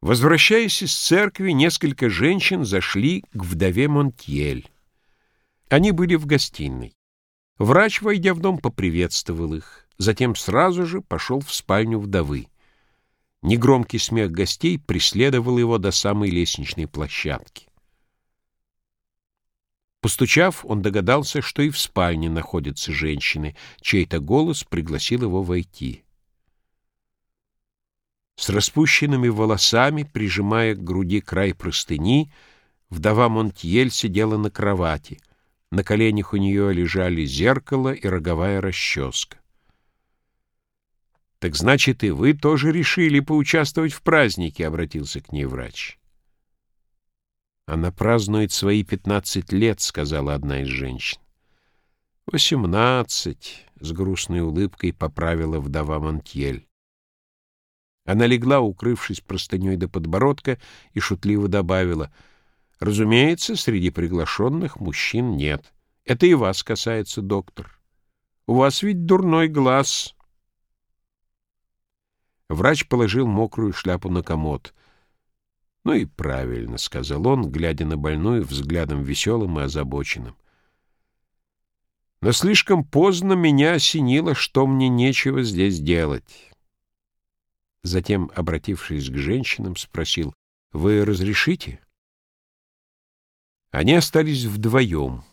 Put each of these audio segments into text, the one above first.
Возвращаясь из церкви, несколько женщин зашли к вдове Монтьель. Они были в гостиной. Врач, войдя в дом, поприветствовал их, затем сразу же пошел в спальню вдовы. Негромкий смех гостей преследовал его до самой лестничной площадки. Постучав, он догадался, что и в спальне находятся женщины, чей-то голос пригласил его войти. С распущенными волосами, прижимая к груди край простыни, вдова Монтьель сидела на кровати. На коленях у нее лежали зеркало и роговая расческа. «Так значит, и вы тоже решили поучаствовать в празднике?» — обратился к ней врач. «Она празднует свои пятнадцать лет», — сказала одна из женщин. «Восемнадцать», — с грустной улыбкой поправила вдова Монтьель. Она легла, укрывшись простыней до подбородка, и шутливо добавила, «Разумеется, среди приглашенных мужчин нет. Это и вас касается, доктор. У вас ведь дурной глаз». Врач положил мокрую шляпу на комод. «Ну и правильно», — сказал он, глядя на больную взглядом веселым и озабоченным. «Но слишком поздно меня осенило, что мне нечего здесь делать». Затем, обратившись к женщинам, спросил, «Вы разрешите?» Они остались вдвоем.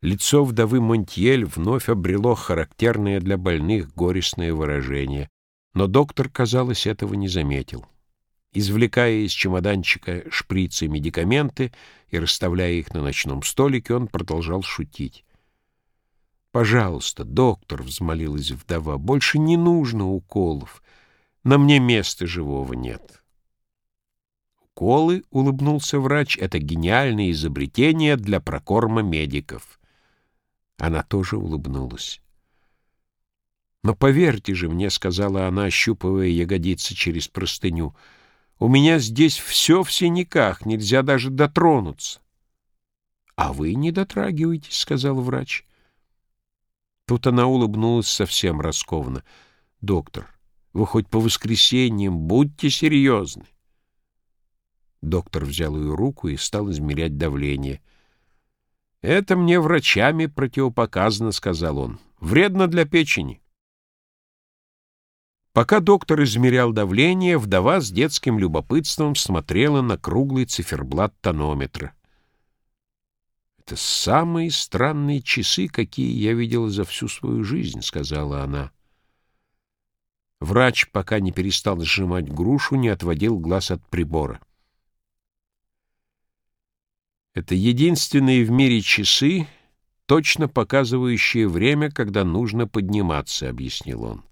Лицо вдовы Монтьель вновь обрело характерное для больных горестное выражение, но доктор, казалось, этого не заметил. Извлекая из чемоданчика шприцы и медикаменты и расставляя их на ночном столике, он продолжал шутить. «Пожалуйста, доктор», — взмолилась вдова, — «больше не нужно уколов. На мне места живого нет». «Уколы», — улыбнулся врач, — «это гениальное изобретение для прокорма медиков». Она тоже улыбнулась. «Но поверьте же мне», — сказала она, ощупывая ягодицы через простыню, — «у меня здесь все в синяках, нельзя даже дотронуться». «А вы не дотрагиваетесь», — сказал врач. Тут она улыбнулась совсем раскованно. «Доктор, вы хоть по воскресеньям будьте серьезны». Доктор взял ее руку и стал измерять давление. «Это мне врачами противопоказано», — сказал он. «Вредно для печени». Пока доктор измерял давление, вдова с детским любопытством смотрела на круглый циферблат тонометра. «Это самые странные часы, какие я видела за всю свою жизнь», — сказала она. Врач, пока не перестал сжимать грушу, не отводил глаз от прибора. Это единственные в мире часы, точно показывающие время, когда нужно подниматься, — объяснил он.